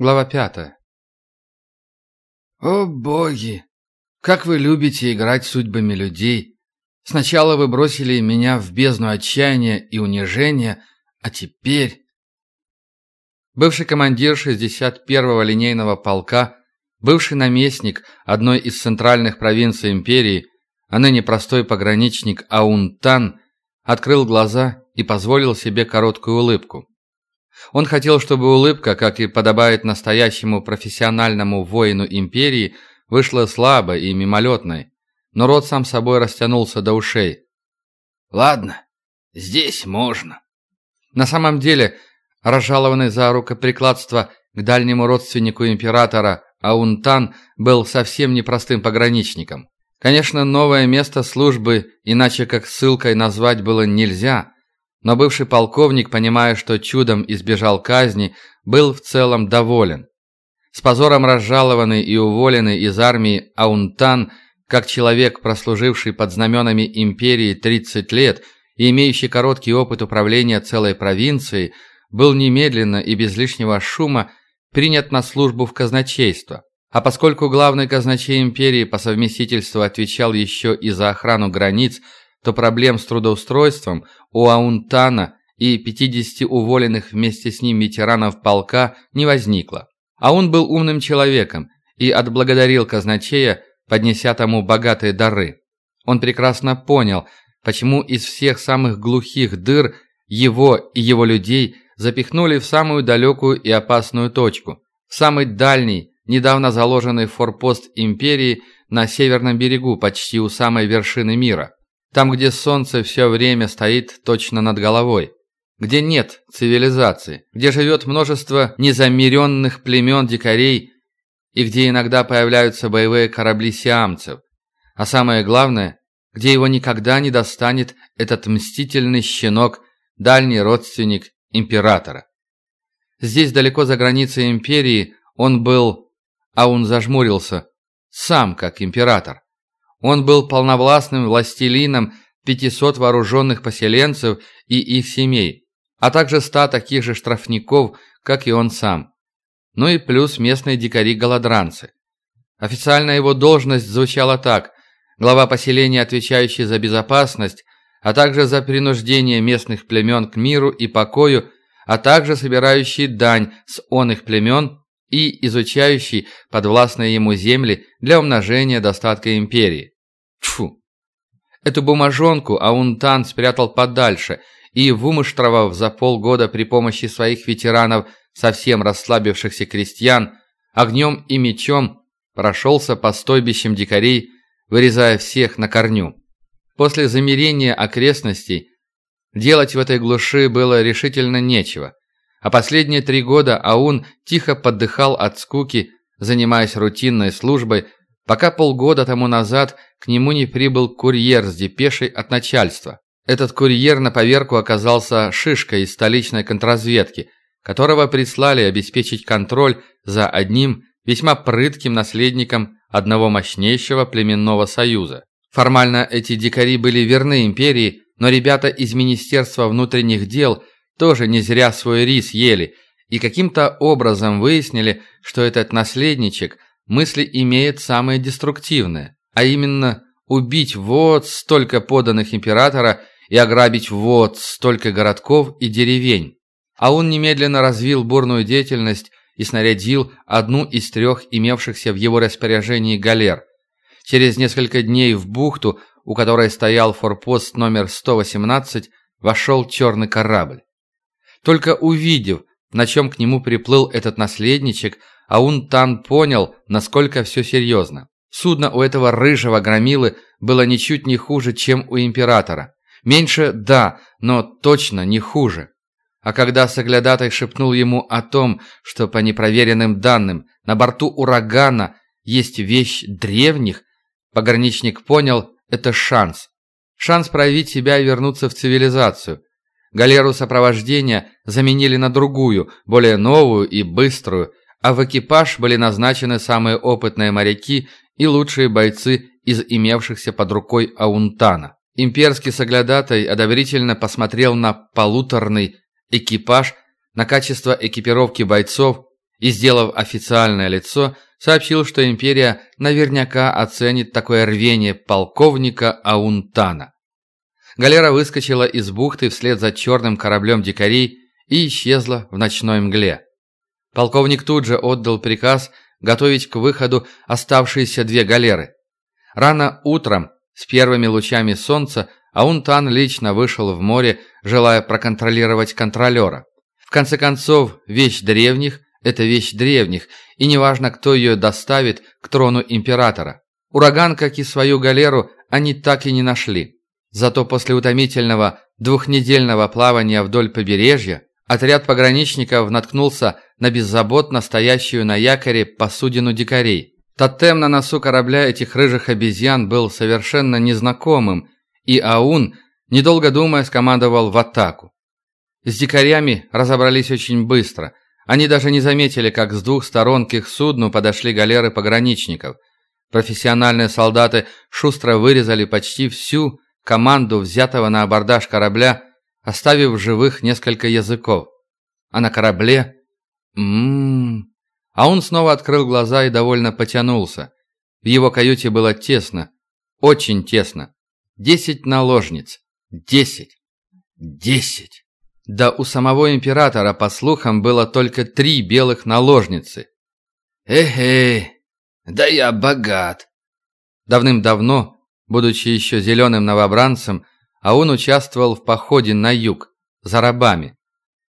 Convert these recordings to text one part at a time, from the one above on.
Глава пятая. О боги! Как вы любите играть судьбами людей! Сначала вы бросили меня в бездну отчаяния и унижения, а теперь... Бывший командир 61-го линейного полка, бывший наместник одной из центральных провинций империи, а ныне простой пограничник Аунтан, открыл глаза и позволил себе короткую улыбку. Он хотел, чтобы улыбка, как и подобает настоящему профессиональному воину империи, вышла слабой и мимолетной, но рот сам собой растянулся до ушей. «Ладно, здесь можно». На самом деле, разжалованный за рукоприкладство к дальнему родственнику императора Аунтан был совсем непростым пограничником. Конечно, новое место службы, иначе как ссылкой назвать было нельзя – но бывший полковник, понимая, что чудом избежал казни, был в целом доволен. С позором разжалованный и уволенный из армии Аунтан, как человек, прослуживший под знаменами империи 30 лет и имеющий короткий опыт управления целой провинцией, был немедленно и без лишнего шума принят на службу в казначейство. А поскольку главный казначей империи по совместительству отвечал еще и за охрану границ – то проблем с трудоустройством у Аунтана и 50 уволенных вместе с ним ветеранов полка не возникло. А он был умным человеком и отблагодарил казначея, поднеся тому богатые дары. Он прекрасно понял, почему из всех самых глухих дыр его и его людей запихнули в самую далекую и опасную точку, в самый дальний, недавно заложенный форпост империи на северном берегу, почти у самой вершины мира. Там, где солнце все время стоит точно над головой. Где нет цивилизации. Где живет множество незамеренных племен дикарей и где иногда появляются боевые корабли сиамцев. А самое главное, где его никогда не достанет этот мстительный щенок, дальний родственник императора. Здесь, далеко за границей империи, он был, а он зажмурился, сам как император. Он был полновластным властелином 500 вооруженных поселенцев и их семей, а также 100 таких же штрафников, как и он сам. Ну и плюс местные дикари-голодранцы. Официально его должность звучала так – глава поселения, отвечающий за безопасность, а также за принуждение местных племен к миру и покою, а также собирающий дань с он их племен и изучающий подвластные ему земли для умножения достатка империи. Тьфу! Эту бумажонку Аунтан спрятал подальше и, вымуштровав за полгода при помощи своих ветеранов совсем расслабившихся крестьян, огнем и мечом прошелся по стойбищам дикарей, вырезая всех на корню. После замерения окрестностей делать в этой глуши было решительно нечего – а последние три года Аун тихо подыхал от скуки, занимаясь рутинной службой, пока полгода тому назад к нему не прибыл курьер с депешей от начальства. Этот курьер на поверку оказался шишкой из столичной контрразведки, которого прислали обеспечить контроль за одним весьма прытким наследником одного мощнейшего племенного союза. Формально эти дикари были верны империи, но ребята из Министерства внутренних дел – тоже не зря свой рис ели, и каким-то образом выяснили, что этот наследничек мысли имеет самые деструктивные, а именно убить вот столько поданных императора и ограбить вот столько городков и деревень. А он немедленно развил бурную деятельность и снарядил одну из трех имевшихся в его распоряжении галер. Через несколько дней в бухту, у которой стоял форпост номер 118, вошел черный корабль. Только увидев, на чем к нему приплыл этот наследничек, Аун-Тан понял, насколько все серьезно. Судно у этого рыжего громилы было ничуть не хуже, чем у императора. Меньше – да, но точно не хуже. А когда Соглядатай шепнул ему о том, что по непроверенным данным на борту урагана есть вещь древних, пограничник понял – это шанс. Шанс проявить себя и вернуться в цивилизацию. Галеру сопровождения заменили на другую, более новую и быструю, а в экипаж были назначены самые опытные моряки и лучшие бойцы из имевшихся под рукой Аунтана. Имперский соглядатай одобрительно посмотрел на полуторный экипаж, на качество экипировки бойцов и, сделав официальное лицо, сообщил, что империя наверняка оценит такое рвение полковника Аунтана. Галера выскочила из бухты вслед за черным кораблем дикарей и исчезла в ночной мгле. Полковник тут же отдал приказ готовить к выходу оставшиеся две галеры. Рано утром, с первыми лучами солнца, Аунтан лично вышел в море, желая проконтролировать контролера. В конце концов, вещь древних – это вещь древних, и неважно, кто ее доставит к трону императора. Ураган, как и свою галеру, они так и не нашли. Зато после утомительного двухнедельного плавания вдоль побережья отряд пограничников наткнулся на беззаботно стоящую на якоре посудину дикарей. Тотем на носу корабля этих рыжих обезьян был совершенно незнакомым, и Аун, недолго думая, скомандовал в атаку. С дикарями разобрались очень быстро. Они даже не заметили, как с двух сторон к их судну подошли галеры пограничников. Профессиональные солдаты шустро вырезали почти всю команду взятого на абордаж корабля, оставив в живых несколько языков. А на корабле... Ммм... А он снова открыл глаза и довольно потянулся. В его каюте было тесно. Очень тесно. Десять наложниц. Десять. Десять. Да у самого императора, по слухам, было только три белых наложницы. Эхе, да я богат. Давным-давно Будучи еще зеленым новобранцем, а он участвовал в походе на юг, за рабами.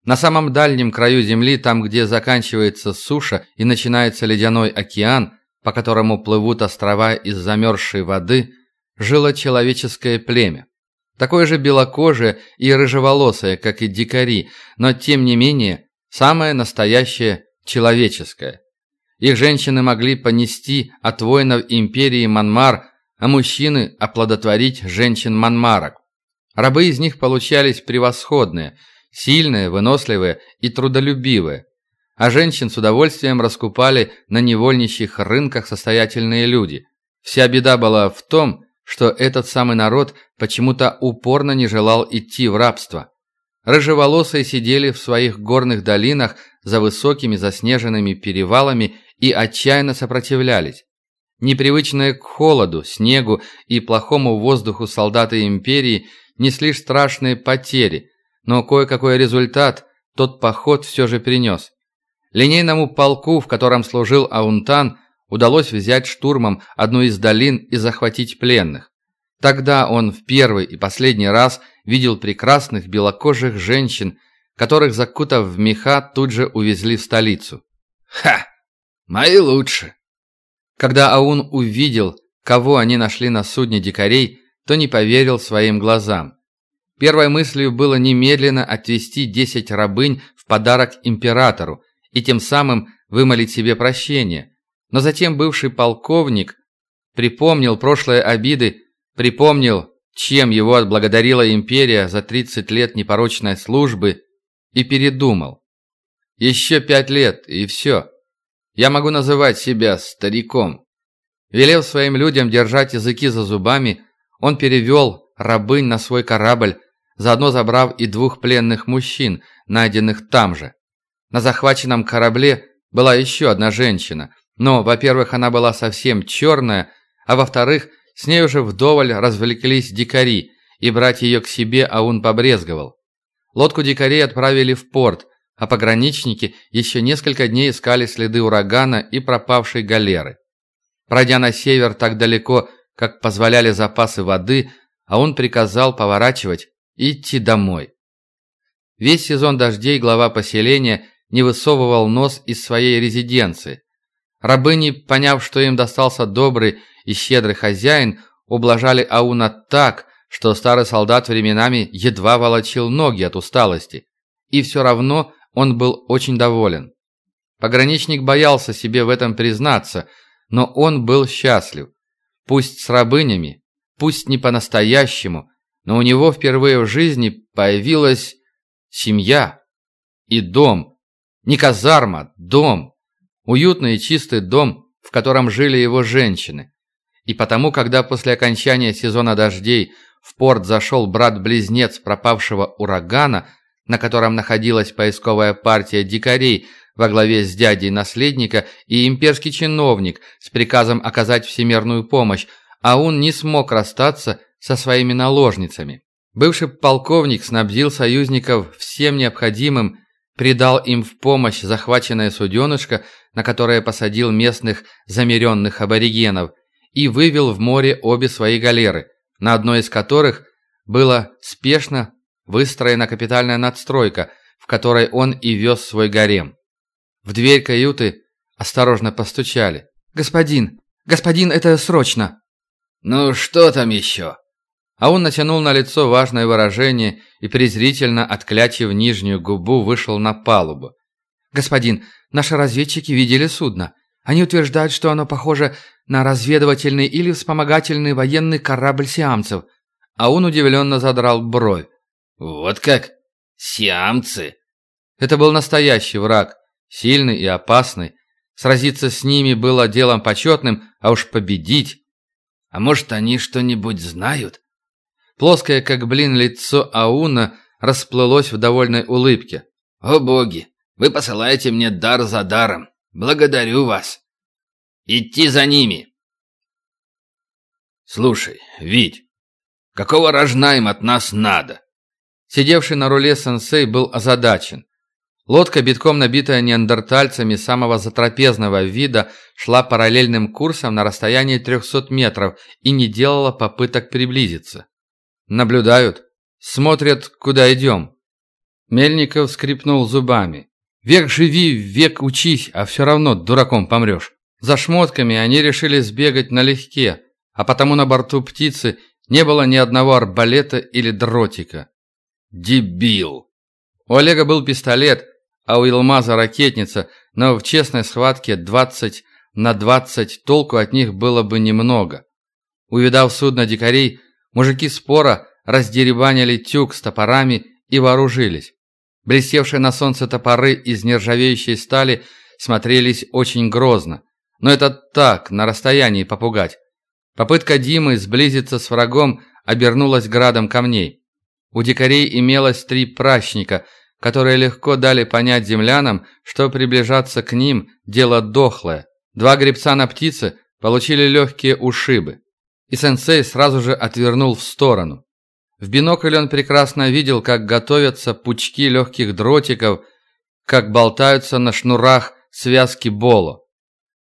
На самом дальнем краю земли, там, где заканчивается суша и начинается ледяной океан, по которому плывут острова из замерзшей воды, жило человеческое племя. Такое же белокожее и рыжеволосое, как и дикари, но тем не менее самое настоящее человеческое. Их женщины могли понести от воинов империи Манмар а мужчины – оплодотворить женщин-манмарок. Рабы из них получались превосходные, сильные, выносливые и трудолюбивые, а женщин с удовольствием раскупали на невольничьих рынках состоятельные люди. Вся беда была в том, что этот самый народ почему-то упорно не желал идти в рабство. Рыжеволосые сидели в своих горных долинах за высокими заснеженными перевалами и отчаянно сопротивлялись. Непривычные к холоду, снегу и плохому воздуху солдаты империи несли страшные потери, но кое-какой результат тот поход все же принес. Линейному полку, в котором служил Аунтан, удалось взять штурмом одну из долин и захватить пленных. Тогда он в первый и последний раз видел прекрасных белокожих женщин, которых, закутав в меха, тут же увезли в столицу. «Ха! Мои лучше!» Когда Аун увидел, кого они нашли на судне дикарей, то не поверил своим глазам. Первой мыслью было немедленно отвести десять рабынь в подарок императору и тем самым вымолить себе прощение. Но затем бывший полковник припомнил прошлые обиды, припомнил, чем его отблагодарила империя за 30 лет непорочной службы, и передумал. Еще пять лет, и все. Я могу называть себя стариком. Велев своим людям держать языки за зубами, он перевел рабынь на свой корабль, заодно забрав и двух пленных мужчин, найденных там же. На захваченном корабле была еще одна женщина, но, во-первых, она была совсем черная, а во-вторых, с ней уже вдоволь развлеклись дикари, и брать ее к себе Аун побрезговал. Лодку дикарей отправили в порт, а пограничники еще несколько дней искали следы урагана и пропавшей галеры. Пройдя на север так далеко, как позволяли запасы воды, а он приказал поворачивать и идти домой. Весь сезон дождей глава поселения не высовывал нос из своей резиденции. Рабыни, поняв, что им достался добрый и щедрый хозяин, ублажали Ауна так, что старый солдат временами едва волочил ноги от усталости. И все равно он был очень доволен. Пограничник боялся себе в этом признаться, но он был счастлив. Пусть с рабынями, пусть не по-настоящему, но у него впервые в жизни появилась семья и дом. Не казарма, дом. Уютный и чистый дом, в котором жили его женщины. И потому, когда после окончания сезона дождей в порт зашел брат-близнец пропавшего урагана – на котором находилась поисковая партия дикарей, во главе с дядей наследника и имперский чиновник с приказом оказать всемирную помощь, а он не смог расстаться со своими наложницами. Бывший полковник снабдил союзников всем необходимым, придал им в помощь захваченное суденышко, на которое посадил местных замеренных аборигенов, и вывел в море обе свои галеры, на одной из которых была спешно выстроена капитальная надстройка, в которой он и вез свой гарем. В дверь каюты осторожно постучали. «Господин! Господин, это срочно!» «Ну что там еще?» А он натянул на лицо важное выражение и, презрительно отклячив нижнюю губу, вышел на палубу. «Господин, наши разведчики видели судно. Они утверждают, что оно похоже на разведывательный или вспомогательный военный корабль сиамцев». А он удивленно задрал бровь. «Вот как? Сиамцы?» Это был настоящий враг, сильный и опасный. Сразиться с ними было делом почетным, а уж победить... А может, они что-нибудь знают? Плоское, как блин, лицо Ауна расплылось в довольной улыбке. «О боги! Вы посылаете мне дар за даром! Благодарю вас! Идти за ними!» «Слушай, Вить, какого рожна им от нас надо?» Сидевший на руле сенсей был озадачен. Лодка, битком набитая неандертальцами самого затрапезного вида, шла параллельным курсом на расстоянии 300 метров и не делала попыток приблизиться. Наблюдают. Смотрят, куда идем. Мельников скрипнул зубами. Век живи, век учись, а все равно дураком помрешь. За шмотками они решили сбегать налегке, а потому на борту птицы не было ни одного арбалета или дротика. Дебил! У Олега был пистолет, а у Илмаза ракетница, но в честной схватке 20 на 20 толку от них было бы немного. Увидав судно дикарей, Мужики спора раздеребанили тюк с топорами и вооружились. Блестевшие на солнце топоры из нержавеющей стали смотрелись очень грозно. Но это так, на расстоянии попугать. Попытка Димы сблизиться с врагом обернулась градом камней. У дикарей имелось три пращника, которые легко дали понять землянам, что приближаться к ним – дело дохлое. Два гребца на птице получили легкие ушибы и сенсей сразу же отвернул в сторону. В бинокль он прекрасно видел, как готовятся пучки легких дротиков, как болтаются на шнурах связки боло.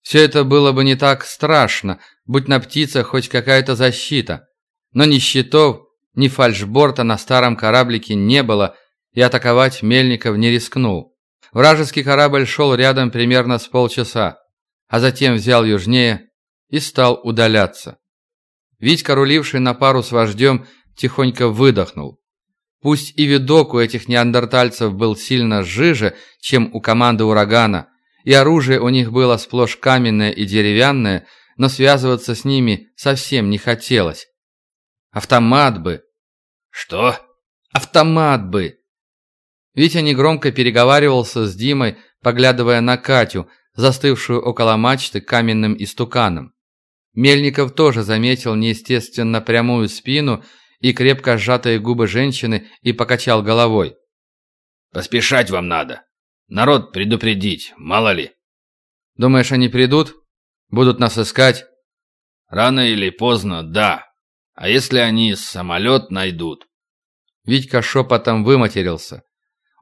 Все это было бы не так страшно, будь на птицах хоть какая-то защита. Но ни щитов, ни фальшборта на старом кораблике не было, и атаковать Мельников не рискнул. Вражеский корабль шел рядом примерно с полчаса, а затем взял южнее и стал удаляться. Витька, руливший на пару с вождем, тихонько выдохнул. Пусть и видок у этих неандертальцев был сильно жиже, чем у команды «Урагана», и оружие у них было сплошь каменное и деревянное, но связываться с ними совсем не хотелось. Автомат бы. Что? Автомат бы. Витя негромко переговаривался с Димой, поглядывая на Катю, застывшую около мачты каменным истуканом. Мельников тоже заметил неестественно прямую спину и крепко сжатые губы женщины и покачал головой. «Поспешать вам надо. Народ предупредить, мало ли». «Думаешь, они придут? Будут нас искать?» «Рано или поздно, да. А если они самолет найдут?» Витька шепотом выматерился.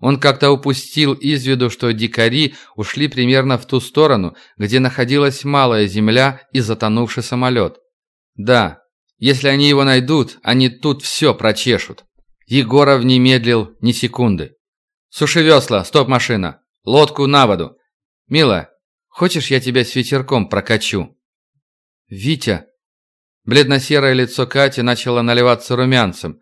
Он как-то упустил из виду, что дикари ушли примерно в ту сторону, где находилась малая земля и затонувший самолет. Да, если они его найдут, они тут все прочешут. Егоров не медлил ни секунды. «Суши весла, стоп-машина! Лодку на воду! Мила, хочешь, я тебя с ветерком прокачу?» «Витя!» Бледно-серое лицо Кати начало наливаться румянцем.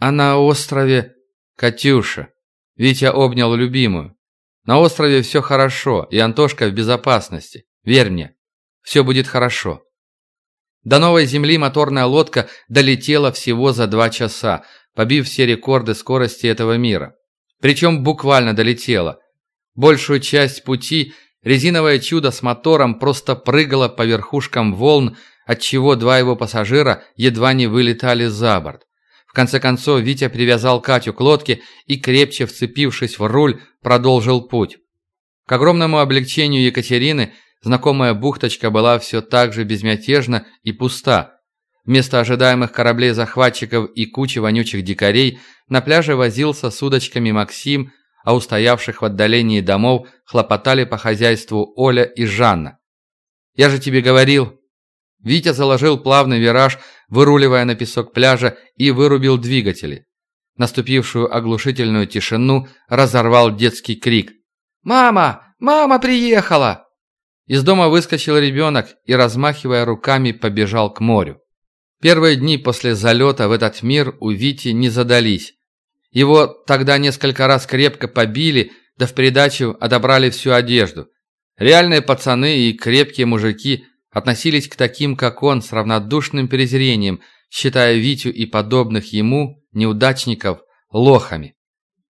«А на острове...» «Катюша!» Витя обнял любимую. На острове все хорошо, и Антошка в безопасности. Верь мне, все будет хорошо. До новой земли моторная лодка долетела всего за два часа, побив все рекорды скорости этого мира. Причем буквально долетела. Большую часть пути резиновое чудо с мотором просто прыгало по верхушкам волн, отчего два его пассажира едва не вылетали за борт. В конце концов, Витя привязал Катю к лодке и, крепче вцепившись в руль, продолжил путь. К огромному облегчению Екатерины знакомая бухточка была все так же безмятежна и пуста. Вместо ожидаемых кораблей захватчиков и кучи вонючих дикарей на пляже возился с удочками Максим, а у стоявших в отдалении домов хлопотали по хозяйству Оля и Жанна. «Я же тебе говорил!» Витя заложил плавный вираж, выруливая на песок пляжа, и вырубил двигатели. Наступившую оглушительную тишину разорвал детский крик. «Мама! Мама приехала!» Из дома выскочил ребенок и, размахивая руками, побежал к морю. Первые дни после залета в этот мир у Вити не задались. Его тогда несколько раз крепко побили, да в придачу отобрали всю одежду. Реальные пацаны и крепкие мужики относились к таким, как он, с равнодушным презрением, считая Витю и подобных ему, неудачников, лохами.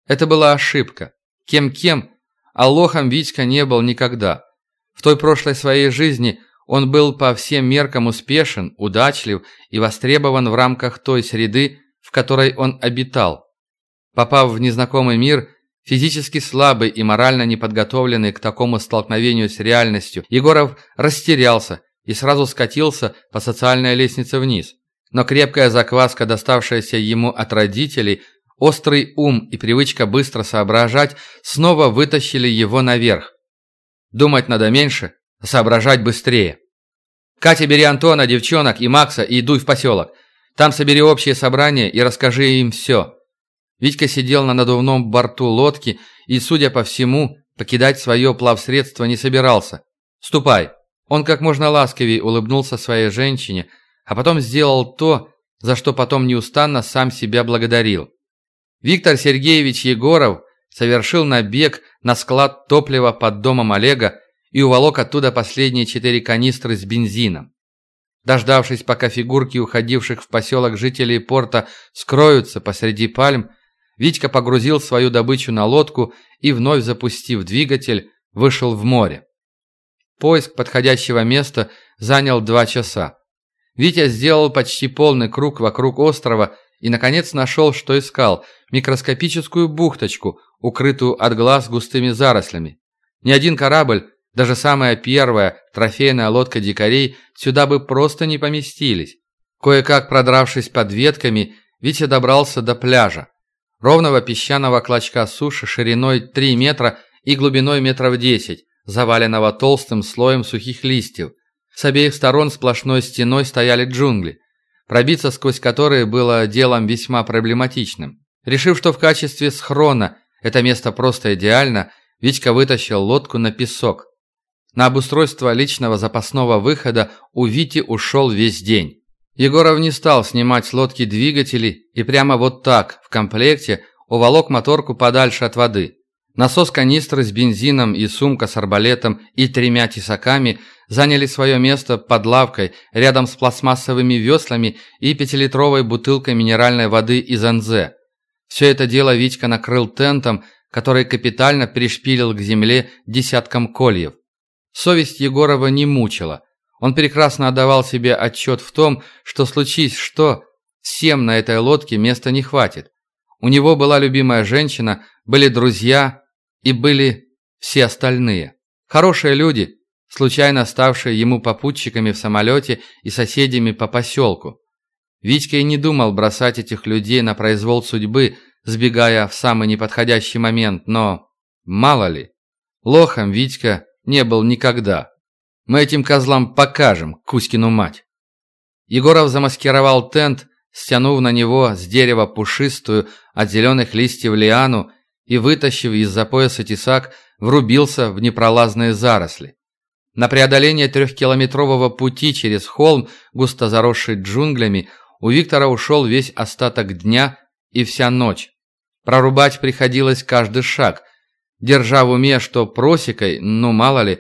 Это была ошибка. Кем-кем, а лохом Витька не был никогда. В той прошлой своей жизни он был по всем меркам успешен, удачлив и востребован в рамках той среды, в которой он обитал. Попав в незнакомый мир, физически слабый и морально неподготовленный к такому столкновению с реальностью, Егоров растерялся и сразу скатился по социальной лестнице вниз. Но крепкая закваска, доставшаяся ему от родителей, острый ум и привычка быстро соображать снова вытащили его наверх. Думать надо меньше, соображать быстрее. Катя, бери Антона, девчонок и Макса и дуй в поселок. Там собери общее собрание и расскажи им все. Витька сидел на надувном борту лодки и, судя по всему, покидать свое плавсредство не собирался. «Ступай!» Он как можно ласковее улыбнулся своей женщине, а потом сделал то, за что потом неустанно сам себя благодарил. Виктор Сергеевич Егоров совершил набег на склад топлива под домом Олега и уволок оттуда последние четыре канистры с бензином. Дождавшись, пока фигурки уходивших в поселок жителей порта скроются посреди пальм, Витька погрузил свою добычу на лодку и, вновь запустив двигатель, вышел в море. Поиск подходящего места занял два часа. Витя сделал почти полный круг вокруг острова и, наконец, нашел, что искал – микроскопическую бухточку, укрытую от глаз густыми зарослями. Ни один корабль, даже самая первая трофейная лодка дикарей, сюда бы просто не поместились. Кое-как продравшись под ветками, Витя добрался до пляжа. Ровного песчаного клочка суши шириной 3 метра и глубиной метров 10, заваленного толстым слоем сухих листьев. С обеих сторон сплошной стеной стояли джунгли, пробиться сквозь которые было делом весьма проблематичным. Решив, что в качестве схрона это место просто идеально, Витька вытащил лодку на песок. На обустройство личного запасного выхода у Вити ушел весь день. Егоров не стал снимать с лодки двигатели и прямо вот так, в комплекте, уволок моторку подальше от воды. Насос канистры с бензином и сумка с арбалетом и тремя тесаками заняли свое место под лавкой рядом с пластмассовыми веслами и пятилитровой бутылкой минеральной воды из Анзе. Все это дело Витька накрыл тентом, который капитально пришпилил к земле десятком кольев. Совесть Егорова не мучила – он прекрасно отдавал себе отчет в том, что случись что, всем на этой лодке места не хватит. У него была любимая женщина, были друзья и были все остальные. Хорошие люди, случайно ставшие ему попутчиками в самолете и соседями по поселку. Витька и не думал бросать этих людей на произвол судьбы, сбегая в самый неподходящий момент, но мало ли. Лохом Витька не был никогда. Мы этим козлам покажем, Кузькину мать. Егоров замаскировал тент, стянув на него с дерева пушистую от зеленых листьев лиану и, вытащив из-за пояса тесак, врубился в непролазные заросли. На преодоление трехкилометрового пути через холм, густо заросший джунглями, у Виктора ушел весь остаток дня и вся ночь. Прорубать приходилось каждый шаг, держа в уме, что просекой, ну мало ли,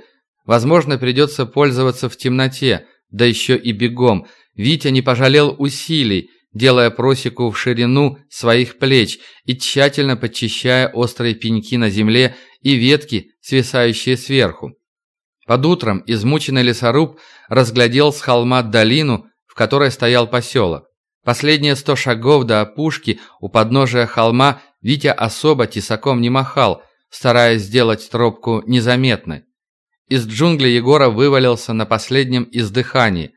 Возможно, придется пользоваться в темноте, да еще и бегом. Витя не пожалел усилий, делая просеку в ширину своих плеч и тщательно подчищая острые пеньки на земле и ветки, свисающие сверху. Под утром измученный лесоруб разглядел с холма долину, в которой стоял поселок. Последние сто шагов до опушки у подножия холма Витя особо тесаком не махал, стараясь сделать тропку незаметной. Из джунглей Егора вывалился на последнем издыхании.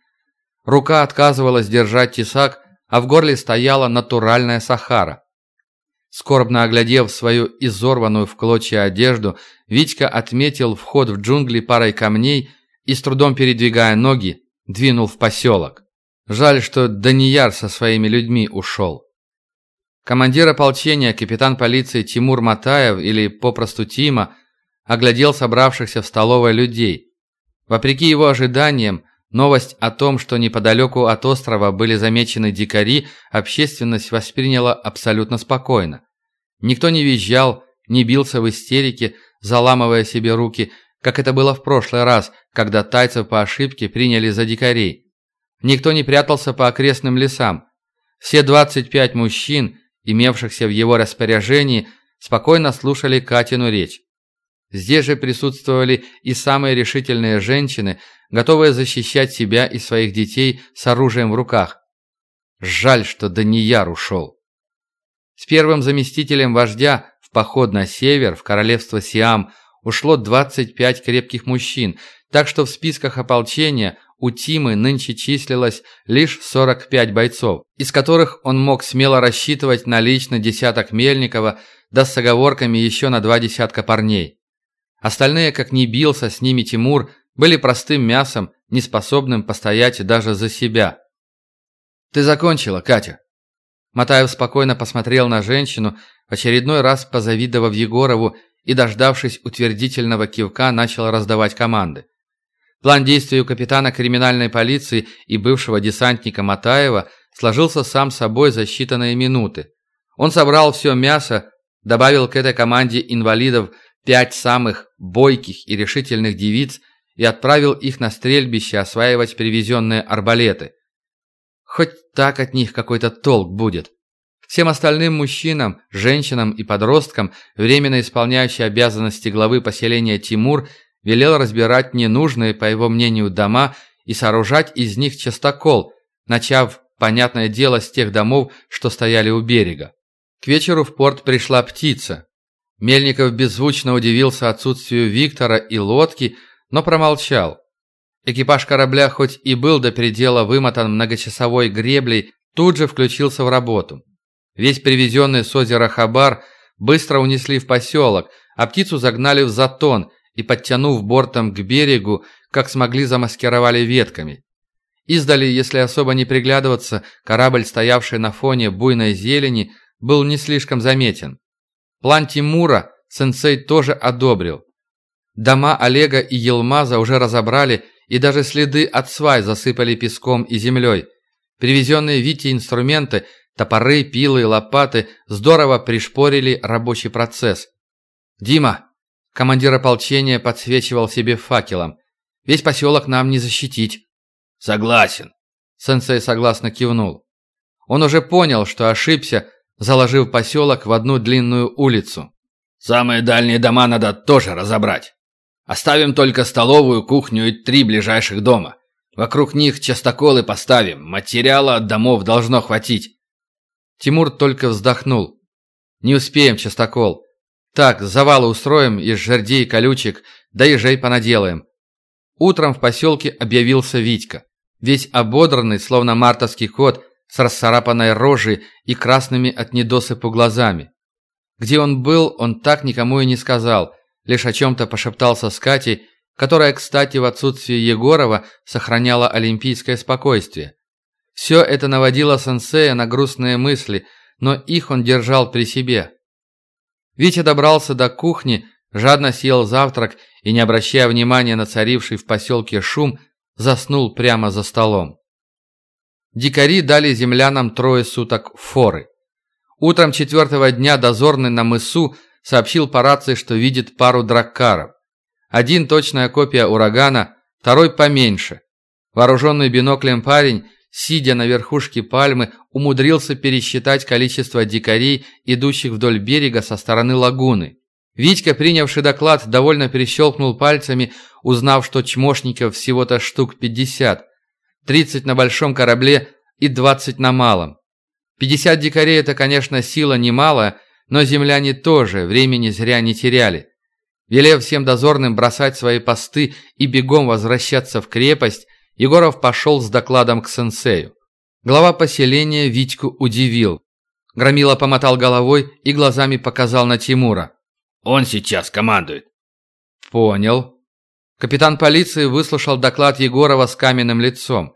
Рука отказывалась держать тесак, а в горле стояла натуральная сахара. Скорбно оглядев свою изорванную в клочья одежду, Витька отметил вход в джунгли парой камней и, с трудом передвигая ноги, двинул в поселок. Жаль, что Данияр со своими людьми ушел. Командир ополчения, капитан полиции Тимур Матаев, или попросту Тима, оглядел собравшихся в столовой людей. Вопреки его ожиданиям, Новость о том, что неподалеку от острова были замечены дикари, общественность восприняла абсолютно спокойно. Никто не визжал, не бился в истерике, заламывая себе руки, как это было в прошлый раз, когда тайцев по ошибке приняли за дикарей. Никто не прятался по окрестным лесам. Все 25 мужчин, имевшихся в его распоряжении, спокойно слушали Катину речь. Здесь же присутствовали и самые решительные женщины, готовые защищать себя и своих детей с оружием в руках. Жаль, что Данияр ушел. С первым заместителем вождя в поход на север, в королевство Сиам, ушло 25 крепких мужчин, так что в списках ополчения у Тимы нынче числилось лишь 45 бойцов, из которых он мог смело рассчитывать на лично десяток Мельникова, да с оговорками еще на два десятка парней. Остальные, как ни бился с ними Тимур, были простым мясом, неспособным постоять даже за себя. «Ты закончила, Катя?» Матаев спокойно посмотрел на женщину, очередной раз позавидовав Егорову и, дождавшись утвердительного кивка, начал раздавать команды. План действий у капитана криминальной полиции и бывшего десантника Матаева сложился сам собой за считанные минуты. Он собрал все мясо, добавил к этой команде инвалидов пять самых бойких и решительных девиц и отправил их на стрельбище осваивать привезенные арбалеты. Хоть так от них какой-то толк будет. Всем остальным мужчинам, женщинам и подросткам, временно исполняющий обязанности главы поселения Тимур, велел разбирать ненужные, по его мнению, дома и сооружать из них частокол, начав, понятное дело, с тех домов, что стояли у берега. К вечеру в порт пришла птица, Мельников беззвучно удивился отсутствию Виктора и лодки, но промолчал. Экипаж корабля хоть и был до предела вымотан многочасовой греблей, тут же включился в работу. Весь привезенный с озера Хабар быстро унесли в поселок, а птицу загнали в затон и, подтянув бортом к берегу, как смогли замаскировали ветками. Издали, если особо не приглядываться, корабль, стоявший на фоне буйной зелени, был не слишком заметен. План Тимура сенсей тоже одобрил. Дома Олега и Елмаза уже разобрали и даже следы от свай засыпали песком и землей. Привезенные Вите инструменты, топоры, пилы, лопаты здорово пришпорили рабочий процесс. «Дима!» – командир ополчения подсвечивал себе факелом. «Весь поселок нам не защитить». «Согласен», – сенсей согласно кивнул. Он уже понял, что ошибся, заложив поселок в одну длинную улицу. «Самые дальние дома надо тоже разобрать. Оставим только столовую, кухню и три ближайших дома. Вокруг них частоколы поставим, материала от домов должно хватить». Тимур только вздохнул. «Не успеем, частокол. Так, завалы устроим из жердей и колючек, да ежей понаделаем». Утром в поселке объявился Витька. Весь ободранный, словно мартовский кот, с расцарапанной рожей и красными от недосыпу глазами. Где он был, он так никому и не сказал, лишь о чем-то пошептался с Катей, которая, кстати, в отсутствие Егорова сохраняла олимпийское спокойствие. Все это наводило сенсея на грустные мысли, но их он держал при себе. Витя добрался до кухни, жадно съел завтрак и, не обращая внимания на царивший в поселке шум, заснул прямо за столом. Дикари дали землянам трое суток форы. Утром четвертого дня дозорный на мысу сообщил по рации, что видит пару драккаров. Один точная копия урагана, второй поменьше. Вооруженный биноклем парень, сидя на верхушке пальмы, умудрился пересчитать количество дикарей, идущих вдоль берега со стороны лагуны. Витька, принявший доклад, довольно перещелкнул пальцами, узнав, что чмошников всего-то штук пятьдесят. 30 на большом корабле и 20 на малом. 50 дикарей – это, конечно, сила немалая, но земляне тоже времени зря не теряли. Велев всем дозорным бросать свои посты и бегом возвращаться в крепость, Егоров пошел с докладом к сенсею. Глава поселения Витьку удивил. Громила помотал головой и глазами показал на Тимура. «Он сейчас командует». «Понял». Капитан полиции выслушал доклад Егорова с каменным лицом.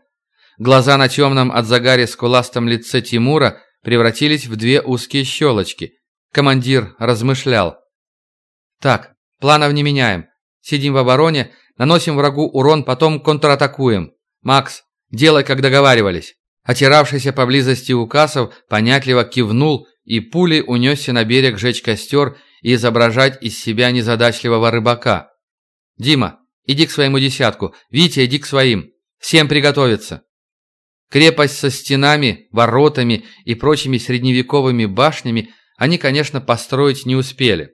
Глаза на темном от загаре скуластом лице Тимура превратились в две узкие щелочки. Командир размышлял. «Так, планов не меняем. Сидим в обороне, наносим врагу урон, потом контратакуем. Макс, делай, как договаривались». Отиравшийся поблизости Укасов понятливо кивнул и пулей унесся на берег жечь костер и изображать из себя незадачливого рыбака. «Дима, иди к своему десятку. Витя, иди к своим. Всем приготовиться». Крепость со стенами, воротами и прочими средневековыми башнями они, конечно, построить не успели.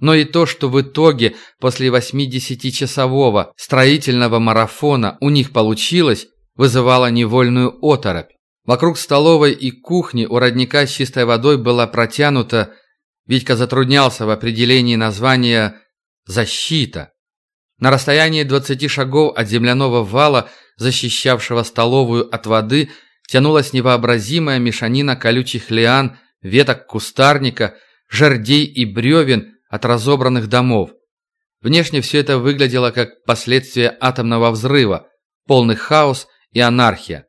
Но и то, что в итоге после 80-часового строительного марафона у них получилось, вызывало невольную оторопь. Вокруг столовой и кухни у родника с чистой водой была протянута, Витька затруднялся в определении названия «защита». На расстоянии 20 шагов от земляного вала, защищавшего столовую от воды, тянулась невообразимая мешанина колючих лиан, веток кустарника, жердей и бревен от разобранных домов. Внешне все это выглядело как последствие атомного взрыва, полный хаос и анархия.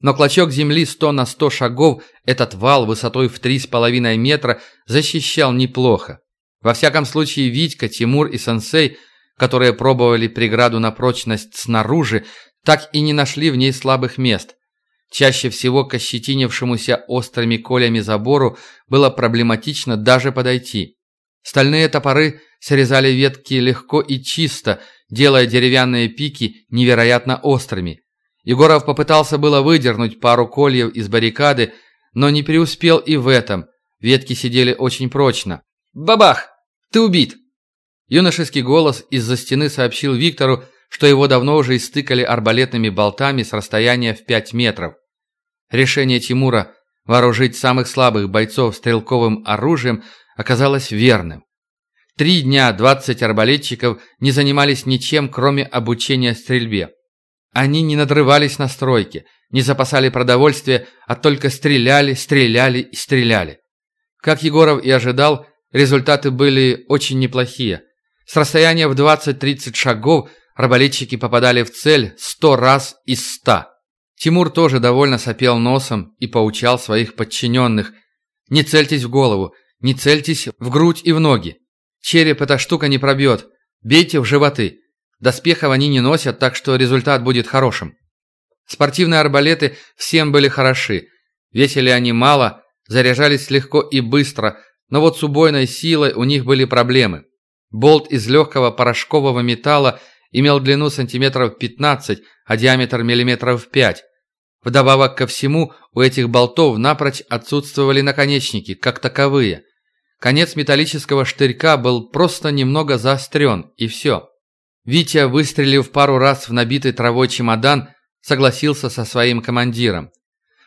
Но клочок земли 100 на 100 шагов этот вал высотой в 3,5 метра защищал неплохо. Во всяком случае, Витька, Тимур и Сенсей, которые пробовали преграду на прочность снаружи, так и не нашли в ней слабых мест. Чаще всего к ощетинившемуся острыми колями забору было проблематично даже подойти. Стальные топоры срезали ветки легко и чисто, делая деревянные пики невероятно острыми. Егоров попытался было выдернуть пару кольев из баррикады, но не преуспел и в этом. Ветки сидели очень прочно. «Бабах! Ты убит!» Юношеский голос из-за стены сообщил Виктору, что его давно уже истыкали арбалетными болтами с расстояния в 5 метров. Решение Тимура вооружить самых слабых бойцов стрелковым оружием оказалось верным. Три дня 20 арбалетчиков не занимались ничем, кроме обучения стрельбе. Они не надрывались на стройке, не запасали продовольствия, а только стреляли, стреляли и стреляли. Как Егоров и ожидал, результаты были очень неплохие. С расстояния в 20-30 шагов арбалетчики попадали в цель 100 раз из 100. Тимур тоже довольно сопел носом и поучал своих подчиненных. «Не цельтесь в голову, не цельтесь в грудь и в ноги. Череп эта штука не пробьет. Бейте в животы. Доспехов они не носят, так что результат будет хорошим. Спортивные арбалеты всем были хороши. Весили они мало, заряжались легко и быстро, но вот с убойной силой у них были проблемы. Болт из легкого порошкового металла имел длину сантиметров 15, а диаметр миллиметров 5. Вдобавок ко всему, у этих болтов напрочь отсутствовали наконечники, как таковые. Конец металлического штырька был просто немного заострен, и все. Витя, выстрелив пару раз в набитый травой чемодан, согласился со своим командиром.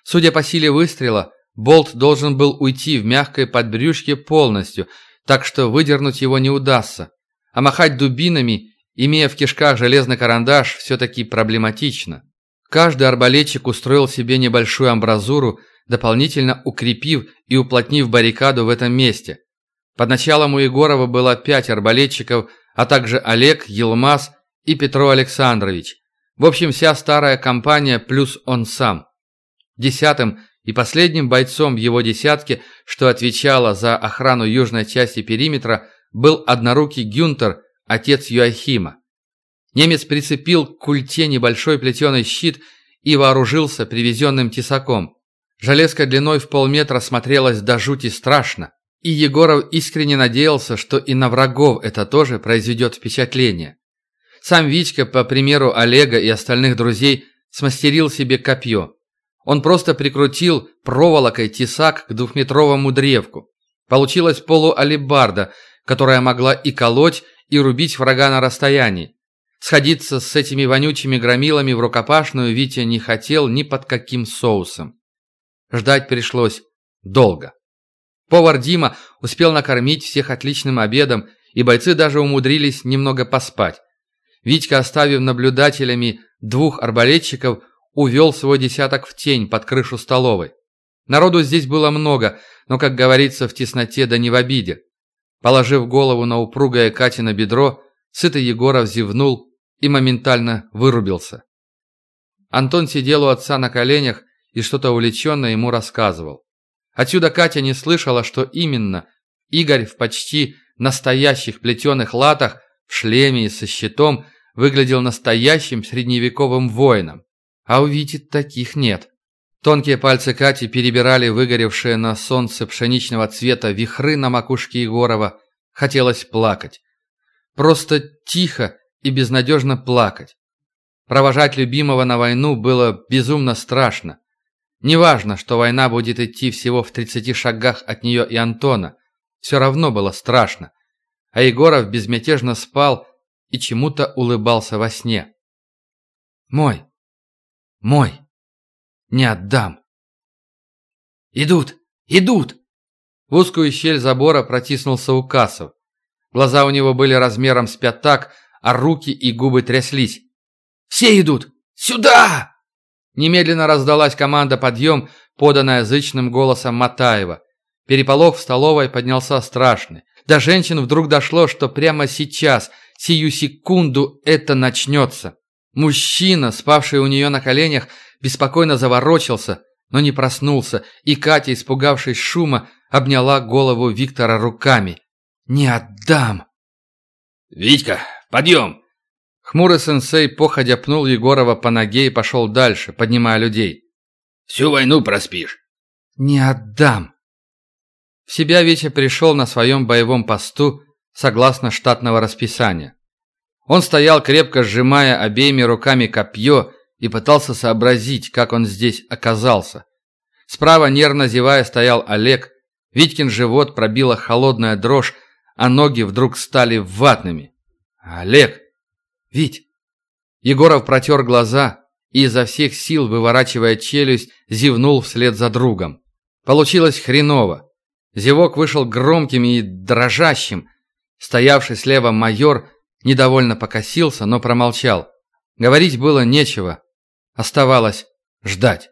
Судя по силе выстрела, болт должен был уйти в мягкой подбрюшке полностью, так что выдернуть его не удастся. А махать дубинами, имея в кишках железный карандаш, все-таки проблематично. Каждый арбалетчик устроил себе небольшую амбразуру, дополнительно укрепив и уплотнив баррикаду в этом месте. Под началом у Егорова было пять арбалетчиков, а также Олег, Елмаз и Петро Александрович. В общем, вся старая компания плюс он сам. Десятым и последним бойцом его десятке, что отвечало за охрану южной части периметра, был однорукий Гюнтер, отец Юахима. Немец прицепил к культе небольшой плетеный щит и вооружился привезенным тесаком. Железка длиной в полметра смотрелась до жути страшно. И Егоров искренне надеялся, что и на врагов это тоже произведет впечатление. Сам Витька, по примеру Олега и остальных друзей, смастерил себе копье. Он просто прикрутил проволокой тесак к двухметровому древку. Получилась полуалибарда, которая могла и колоть, и рубить врага на расстоянии. Сходиться с этими вонючими громилами в рукопашную Витя не хотел ни под каким соусом. Ждать пришлось долго. Повар Дима успел накормить всех отличным обедом, и бойцы даже умудрились немного поспать. Витька, оставив наблюдателями двух арбалетчиков, увел свой десяток в тень под крышу столовой. Народу здесь было много, но, как говорится, в тесноте да не в обиде. Положив голову на упругое Катино бедро, сытый Егоров зевнул и моментально вырубился. Антон сидел у отца на коленях и что-то увлеченно ему рассказывал. Отсюда Катя не слышала, что именно. Игорь в почти настоящих плетеных латах, в шлеме и со щитом, выглядел настоящим средневековым воином. А увидеть таких нет. Тонкие пальцы Кати перебирали выгоревшие на солнце пшеничного цвета вихры на макушке Егорова. Хотелось плакать. Просто тихо и безнадежно плакать. Провожать любимого на войну было безумно страшно. Неважно, что война будет идти всего в 30 шагах от нее и Антона. Все равно было страшно. А Егоров безмятежно спал и чему-то улыбался во сне. «Мой! Мой!» Не отдам. Идут! Идут! В узкую щель забора протиснулся Укасов. Глаза у него были размером с пятак, а руки и губы тряслись. «Все идут! Сюда!» Немедленно раздалась команда «Подъем», поданная зычным голосом Матаева. Переполох в столовой поднялся страшный. До женщин вдруг дошло, что прямо сейчас, сию секунду, это начнется. Мужчина, спавший у нее на коленях, беспокойно заворочился, но не проснулся, и Катя, испугавшись шума, обняла голову Виктора руками. «Не отдам!» «Витька, подъем!» Хмурый сенсей походя пнул Егорова по ноге и пошел дальше, поднимая людей. «Всю войну проспишь!» «Не отдам!» В себя Витя пришел на своем боевом посту согласно штатного расписания. Он стоял, крепко сжимая обеими руками копье и пытался сообразить, как он здесь оказался. Справа, нервно зевая, стоял Олег. Витькин живот пробила холодная дрожь, а ноги вдруг стали ватными. «Олег! Вить!» Егоров протер глаза и изо всех сил, выворачивая челюсть, зевнул вслед за другом. Получилось хреново. Зевок вышел громким и дрожащим. Стоявший слева майор недовольно покосился, но промолчал. Говорить было нечего. Оставалось ждать.